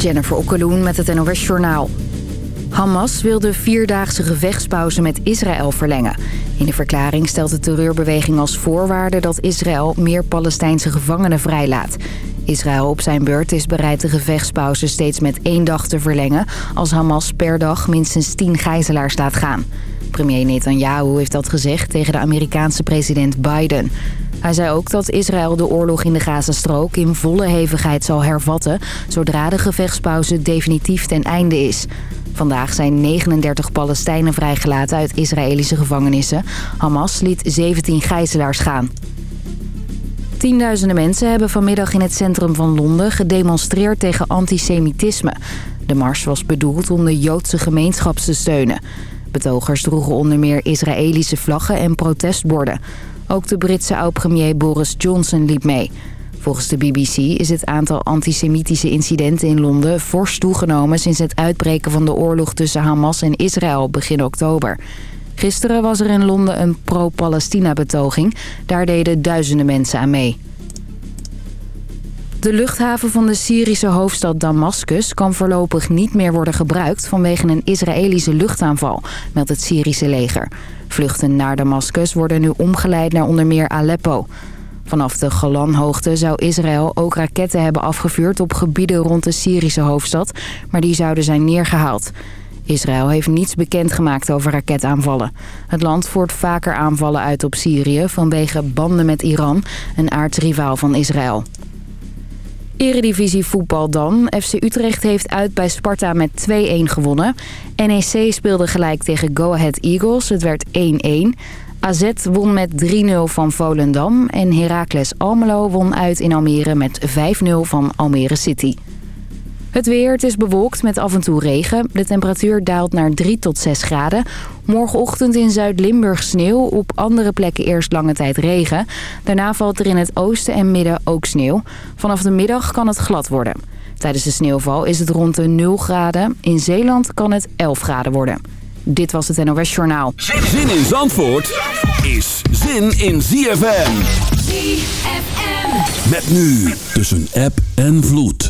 Jennifer Okkeloen met het NOS Journaal. Hamas wil de vierdaagse gevechtspauze met Israël verlengen. In de verklaring stelt de terreurbeweging als voorwaarde dat Israël meer Palestijnse gevangenen vrijlaat. Israël op zijn beurt is bereid de gevechtspauze steeds met één dag te verlengen... als Hamas per dag minstens tien gijzelaars laat gaan. Premier Netanyahu heeft dat gezegd tegen de Amerikaanse president Biden. Hij zei ook dat Israël de oorlog in de Gazastrook in volle hevigheid zal hervatten... zodra de gevechtspauze definitief ten einde is. Vandaag zijn 39 Palestijnen vrijgelaten uit Israëlische gevangenissen. Hamas liet 17 gijzelaars gaan. Tienduizenden mensen hebben vanmiddag in het centrum van Londen gedemonstreerd tegen antisemitisme. De mars was bedoeld om de Joodse gemeenschap te steunen. Betogers droegen onder meer Israëlische vlaggen en protestborden. Ook de Britse oud-premier Boris Johnson liep mee. Volgens de BBC is het aantal antisemitische incidenten in Londen fors toegenomen... sinds het uitbreken van de oorlog tussen Hamas en Israël begin oktober. Gisteren was er in Londen een pro-Palestina-betoging. Daar deden duizenden mensen aan mee. De luchthaven van de Syrische hoofdstad Damascus kan voorlopig niet meer worden gebruikt vanwege een Israëlische luchtaanval, meldt het Syrische leger. Vluchten naar Damascus worden nu omgeleid naar onder meer Aleppo. Vanaf de Golanhoogte zou Israël ook raketten hebben afgevuurd op gebieden rond de Syrische hoofdstad, maar die zouden zijn neergehaald. Israël heeft niets bekendgemaakt over raketaanvallen. Het land voert vaker aanvallen uit op Syrië vanwege banden met Iran, een aardsrivaal van Israël. Eredivisie voetbal dan. FC Utrecht heeft uit bij Sparta met 2-1 gewonnen. NEC speelde gelijk tegen Go Ahead Eagles. Het werd 1-1. AZ won met 3-0 van Volendam. En Heracles Almelo won uit in Almere met 5-0 van Almere City. Het weer, het is bewolkt met af en toe regen. De temperatuur daalt naar 3 tot 6 graden. Morgenochtend in Zuid-Limburg sneeuw. Op andere plekken eerst lange tijd regen. Daarna valt er in het oosten en midden ook sneeuw. Vanaf de middag kan het glad worden. Tijdens de sneeuwval is het rond de 0 graden. In Zeeland kan het 11 graden worden. Dit was het NOS Journaal. Zin in Zandvoort is zin in ZFM. ZFM. Met nu tussen app en vloed.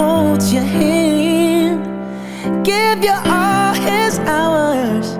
holds your hand. Give you all his hours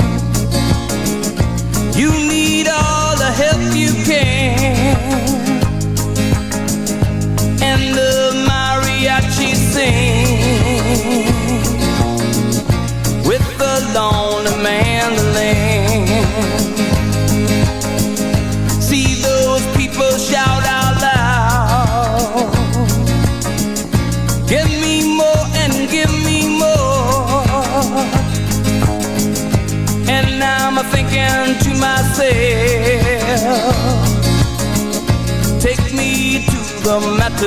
you can.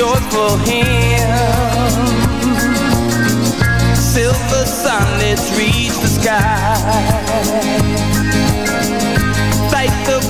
joyful hymn. Silver sunlets reach the sky. Fight the